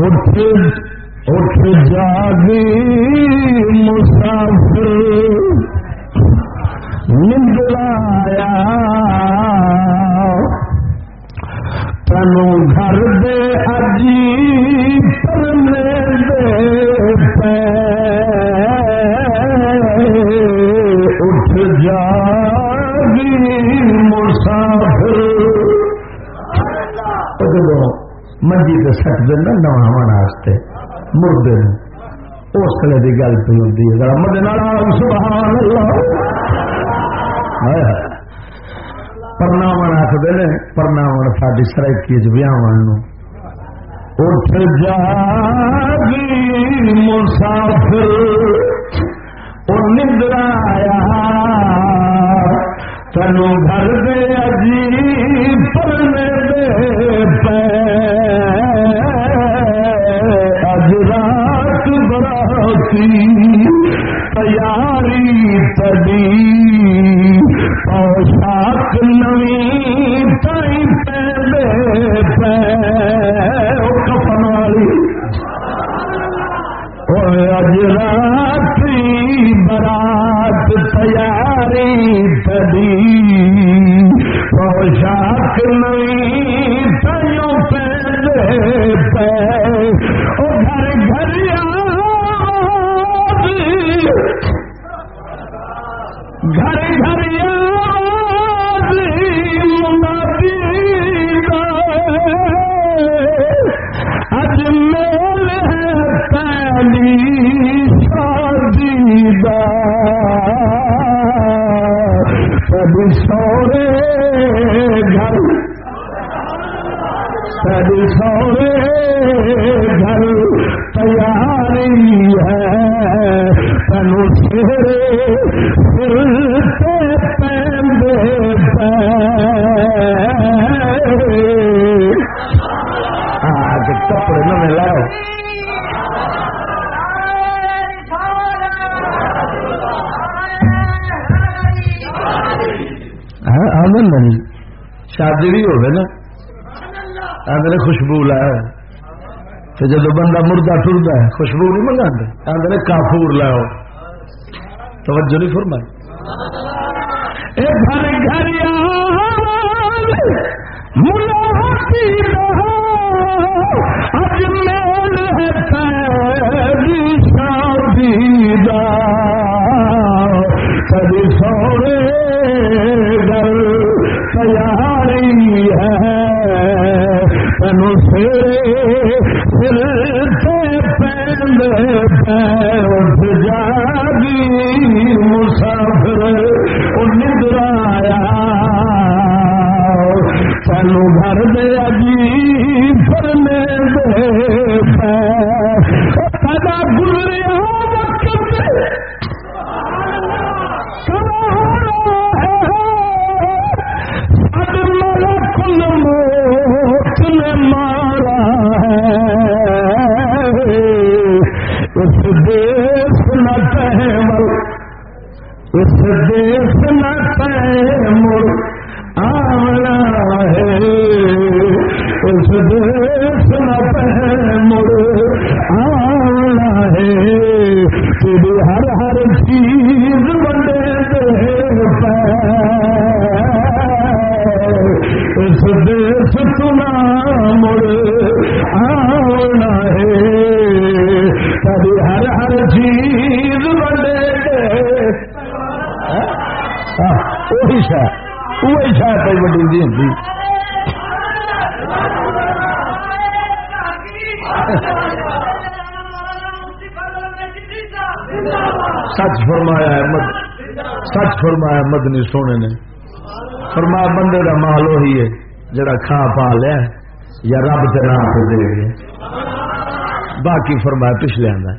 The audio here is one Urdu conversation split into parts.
اٹھ اٹھ جاگی مسافر۔ نندرایا تنو گھر دے اجی منجی سے سٹ دینا نواستے مردے اس لیے کی گل پہ ہوتی ہے۔ مدد سبحان اللہ۔ پرناو آخر نے پرناو ساری سرکی چیاو اٹھ جاگی مسافر نندرایا تینو گھر دے عجیب پرنے دے پے براتی تیاری تبھی۔ پوشاک نوی تائی پہ دے کفن والی۔ اج رات برات تیاری تبھی۔ پوشاک نوی علی شادی سب سورے گھر سب سورے گھر تیاری ہے تنو کپڑے شادی بھی ہوگی نا آدھے خوشبو لاؤ تو جب بندہ مردہ ٹرتا ہے، خوشبو نہیں منگا آدھے کافور لاؤ۔ توجہ نہیں فرمائی۔ گھر گھر شادی سوڑے اس دیس نہ تحمل آنا ہے، اس دیس نہ تحمل آنا ہے، تیری ہر ہر چیز بڑے دے اس دیس تنا مڑ آنا وہی شاید وہی شاید کوئی بڑی دی ہوتی سچ فرمایا مد سچ فرمایا مدنی سونے نے۔ فرمایا بندے کا مال وہی ہے جڑا کھا پا لیا یا رب کے نام سے دے گیا باقی فرمایا پچھلے آدھا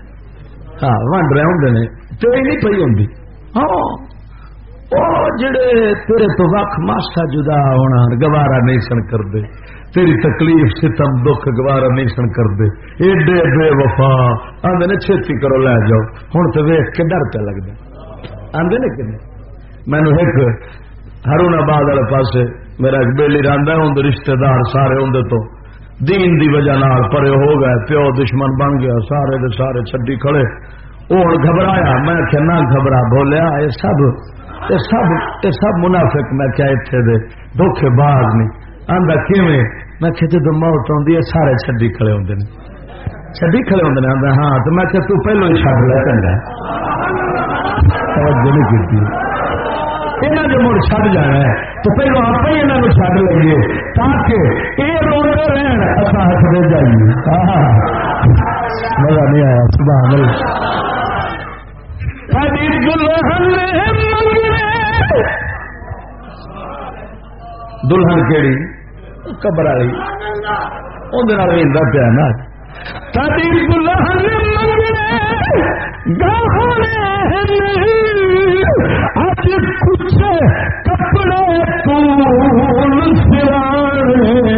ہاں ونڈ رہے ہوں نے۔ تیری نہیں پی ہوں ہاں۔ جڑے تیرے تو وقت ماسا جدا ہونا گوارا نہیں سن کرتے۔ تیری تکلیف ستم دکھ، گوارا نہیں سن کرتے۔ ایڈے بے وفا۔ آدھے نے چھتی کرو لے جاؤ۔ ہوں تو ویخ کے ڈر پہ لگتا آدھے نے کہ مینو ایک ہرون آباد والے پاس میرا ایک بےلی راندا ہوں رشتے دار سارے ہوں تو دین دی وجہ نال پرے ہو گئے، پیو دشمن بن گیا، سارے دے سارے چڈی کھڑے۔ وہ گھبرایا، میں کہ نہ گھبرا، بولیا یہ سب یہ سب یہ سب منافق میں کیا اتنے دے دھوکھے باز نہیں آدھا کیویں؟ میں کہ جب موت آتی ہے سارے چڈی کھڑے ہوتے ہیں چڈی کھڑے ہوتے ہیں آدھا ہاں تو میں کہ تو پہلو ہی چڈ لیا چنگا توجہ نہیں کی یہاں جو مڑ چڑ جانا ہے، تو پہلو آپ ہی یہاں چڑ لیں تاکہ یہ روتے رہن اصا ہٹتے جائیے۔ مزہ نہیں آیا، سبحان دلہن کہڑی قبر والی۔ اندر پیا نا۔ دلہن اج کچھ کپڑے پول کبھی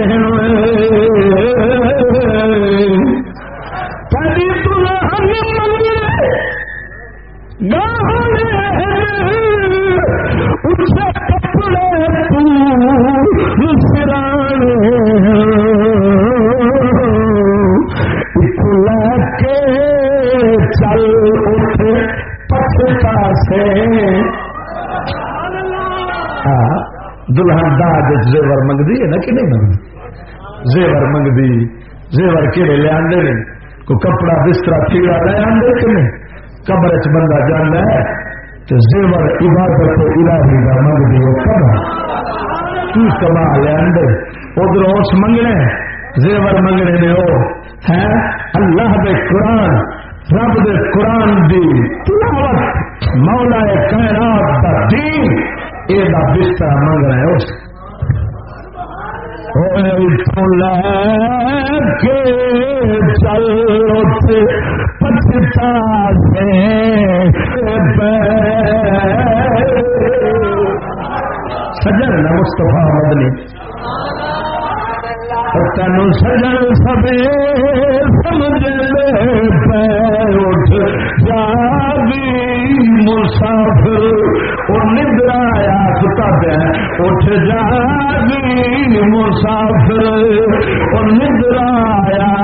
ہاں، دلہن داج زیور منگتی ہے نا کہ نہیں منگتی زیور منگتی زیور کہڑے لے آدھے نے؟ کپڑا بستر کیڑا لے آدھے کہ نہیں؟ قبر چ بندہ جانا ہے، تو زیور عبادت الہی کا منگتی وہ کما کی کما لے آدھے ادھر اس منگنے، زیور منگنے نے وہ ہے؟ اللہ دے قرآن، رب دے قرآن دی تلاوت۔ مولا کائنات دا دین، اے دا بستر منگ رہے اس کے چلو پچتا سے سجن نہ مستفا مدنی۔ تین سجن سبے سمجھ لے اٹھ جاگی مسافر، وہ ندر آیا ستا پہ اٹھ جاگی مسافر، وہ ندر آیا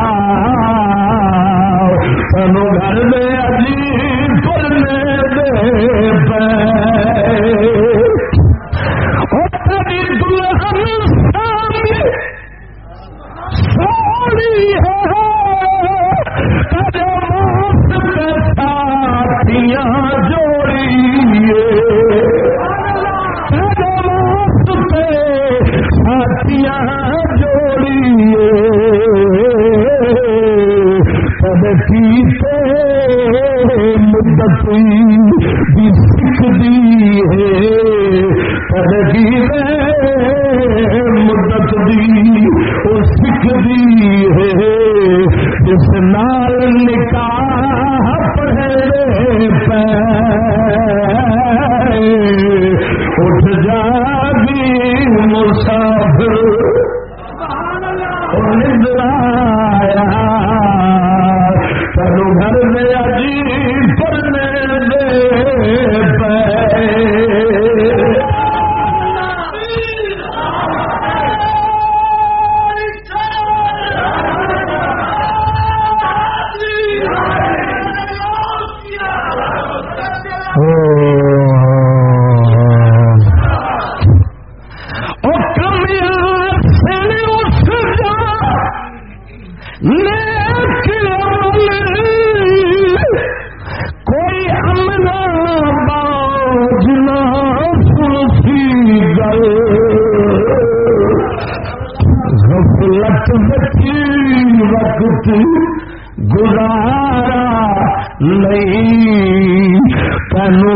کوئی امنا باجنا سلسی گل غفلت بچی وقت گزارا نہیں تینو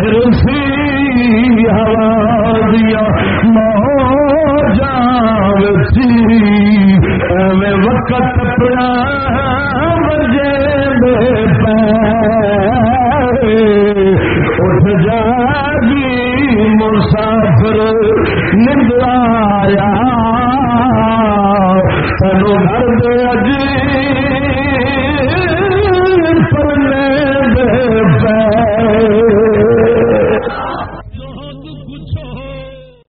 زہر سی ہوا دیا مو جان سی وقت پیا مجھے بے پے جاگی مسافر